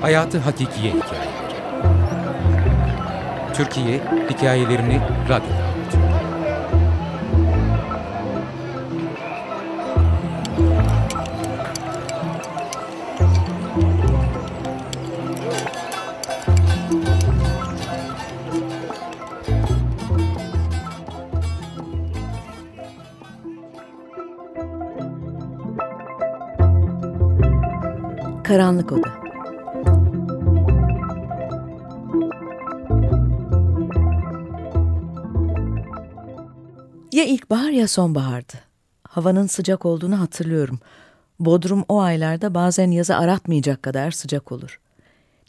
Hayatı Hakikiye Hikayeleri Türkiye hikayelerini radyoda. Karanlık Oda Ya ilkbahar ya sonbahardı. Havanın sıcak olduğunu hatırlıyorum. Bodrum o aylarda bazen yazı aratmayacak kadar sıcak olur.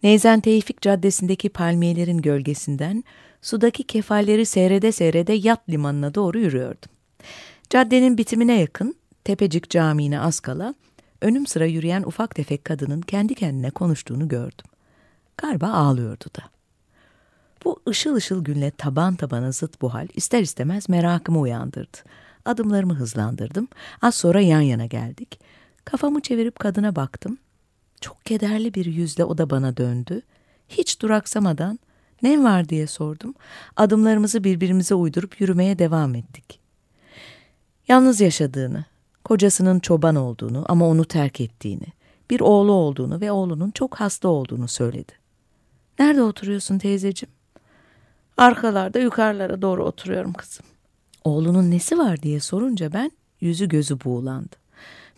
Neyzen Tevfik Caddesi'ndeki palmiyelerin gölgesinden sudaki kefalleri seyrede seyrede yat limanına doğru yürüyordum. Caddenin bitimine yakın, Tepecik Camii'ne az kala, önüm sıra yürüyen ufak tefek kadının kendi kendine konuştuğunu gördüm. Galiba ağlıyordu da. Bu ışıl ışıl günle taban tabana zıt bu hal ister istemez merakımı uyandırdı. Adımlarımı hızlandırdım. Az sonra yan yana geldik. Kafamı çevirip kadına baktım. Çok kederli bir yüzle o da bana döndü. Hiç duraksamadan ne var diye sordum. Adımlarımızı birbirimize uydurup yürümeye devam ettik. Yalnız yaşadığını, kocasının çoban olduğunu ama onu terk ettiğini, bir oğlu olduğunu ve oğlunun çok hasta olduğunu söyledi. Nerede oturuyorsun teyzeciğim? Arkalarda yukarılara doğru oturuyorum kızım. Oğlunun nesi var diye sorunca ben yüzü gözü buğulandı.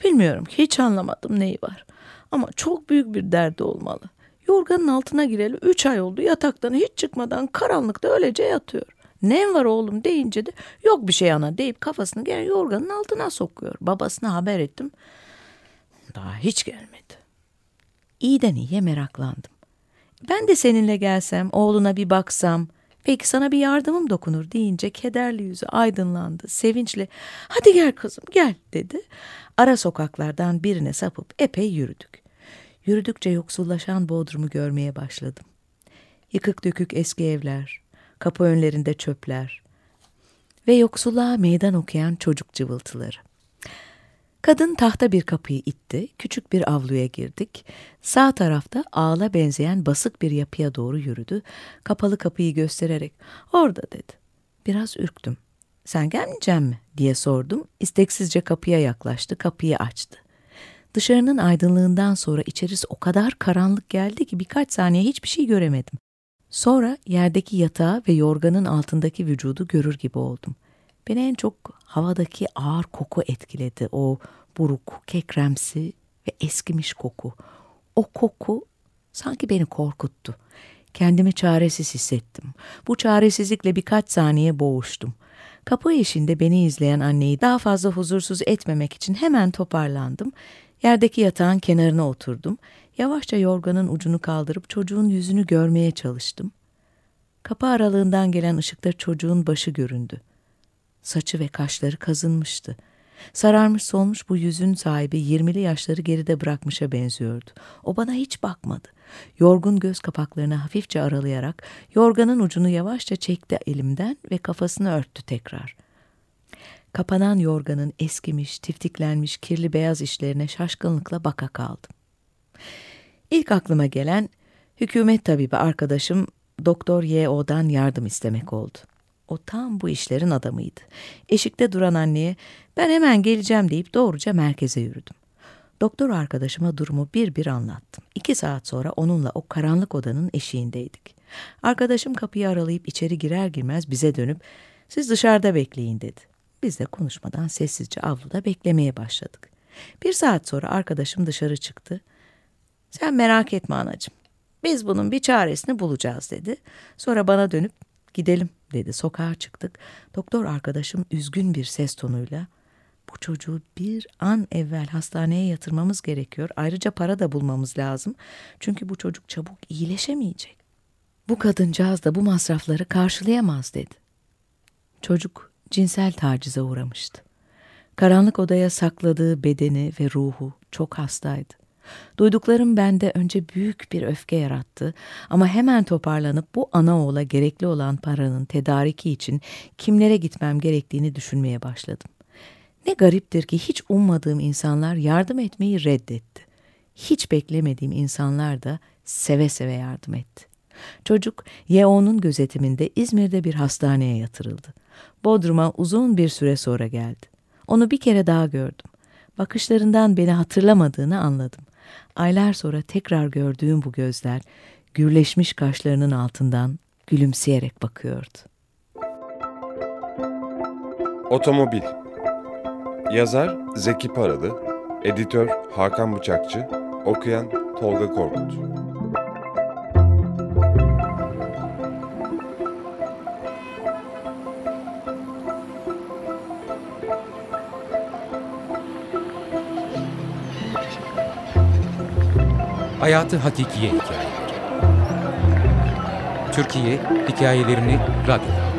Bilmiyorum hiç anlamadım neyi var. Ama çok büyük bir derdi olmalı. Yorganın altına gireli üç ay oldu yataktan hiç çıkmadan karanlıkta öylece yatıyor. Ne var oğlum deyince de yok bir şey ana deyip kafasını gene yorganın altına sokuyor. Babasına haber ettim. Daha hiç gelmedi. İyiden iyiye meraklandım. Ben de seninle gelsem, oğluna bir baksam, belki sana bir yardımım dokunur deyince kederli yüzü aydınlandı, sevinçle hadi gel kızım gel dedi. Ara sokaklardan birine sapıp epey yürüdük. Yürüdükçe yoksullaşan Bodrum'u görmeye başladım. Yıkık dökük eski evler, kapı önlerinde çöpler ve yoksulluğa meydan okuyan çocuk cıvıltıları. Kadın tahta bir kapıyı itti, küçük bir avluya girdik. Sağ tarafta ağla benzeyen basık bir yapıya doğru yürüdü. Kapalı kapıyı göstererek, orada dedi. Biraz ürktüm. Sen gelmeyecek mi diye sordum. İsteksizce kapıya yaklaştı, kapıyı açtı. Dışarının aydınlığından sonra içerisi o kadar karanlık geldi ki birkaç saniye hiçbir şey göremedim. Sonra yerdeki yatağı ve yorganın altındaki vücudu görür gibi oldum. Beni en çok havadaki ağır koku etkiledi. O buruk, kekremsi ve eskimiş koku. O koku sanki beni korkuttu. Kendimi çaresiz hissettim. Bu çaresizlikle birkaç saniye boğuştum. Kapı eşinde beni izleyen anneyi daha fazla huzursuz etmemek için hemen toparlandım. Yerdeki yatağın kenarına oturdum. Yavaşça yorganın ucunu kaldırıp çocuğun yüzünü görmeye çalıştım. Kapı aralığından gelen ışıkta çocuğun başı göründü. Saçı ve kaşları kazınmıştı. Sararmış solmuş bu yüzün sahibi yirmili yaşları geride bırakmışa benziyordu. O bana hiç bakmadı. Yorgun göz kapaklarını hafifçe aralayarak yorganın ucunu yavaşça çekti elimden ve kafasını örttü tekrar. Kapanan yorganın eskimiş, tiftiklenmiş, kirli beyaz işlerine şaşkınlıkla baka kaldım. İlk aklıma gelen hükümet tabibi arkadaşım Doktor Y.O.'dan yardım istemek oldu. O tam bu işlerin adamıydı. Eşikte duran anneye ben hemen geleceğim deyip doğruca merkeze yürüdüm. Doktor arkadaşıma durumu bir bir anlattım. İki saat sonra onunla o karanlık odanın eşiğindeydik. Arkadaşım kapıyı aralayıp içeri girer girmez bize dönüp siz dışarıda bekleyin dedi. Biz de konuşmadan sessizce avluda beklemeye başladık. Bir saat sonra arkadaşım dışarı çıktı. Sen merak etme anacığım. Biz bunun bir çaresini bulacağız dedi. Sonra bana dönüp gidelim dedi. Sokağa çıktık. Doktor arkadaşım üzgün bir ses tonuyla bu çocuğu bir an evvel hastaneye yatırmamız gerekiyor. Ayrıca para da bulmamız lazım. Çünkü bu çocuk çabuk iyileşemeyecek. Bu kadıncağız da bu masrafları karşılayamaz dedi. Çocuk cinsel tacize uğramıştı. Karanlık odaya sakladığı bedeni ve ruhu çok hastaydı. Duyduklarım bende önce büyük bir öfke yarattı ama hemen toparlanıp bu ana oğula gerekli olan paranın tedariki için kimlere gitmem gerektiğini düşünmeye başladım. Ne gariptir ki hiç ummadığım insanlar yardım etmeyi reddetti. Hiç beklemediğim insanlar da Seve seve yardım etti. Çocuk YO'nun gözetiminde İzmir'de bir hastaneye yatırıldı. Bodrum'a uzun bir süre sonra geldi. Onu bir kere daha gördüm. Bakışlarından beni hatırlamadığını anladım. Aylar sonra tekrar gördüğüm bu gözler gürleşmiş kaşlarının altından gülümseyerek bakıyordu. Otomobil Yazar Zeki Paralı Editör Hakan Bıçakçı Okuyan Tolga Korkut Hayatı Hakikiye Hikayeleri Türkiye Hikayelerini Radyo'da